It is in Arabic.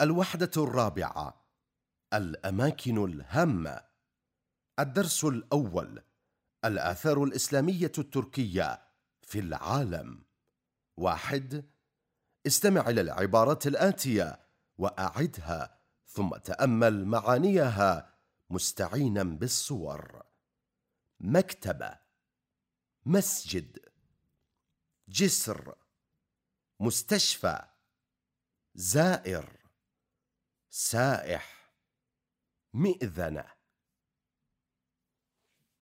الوحدة الرابعة الأماكن الهامة. الدرس الأول الآثار الإسلامية التركية في العالم. واحد استمع إلى العبارات الآتية وأعدها ثم تأمل معانيها مستعينا بالصور. مكتبة مسجد جسر مستشفى زائر. سائح. مئذنة.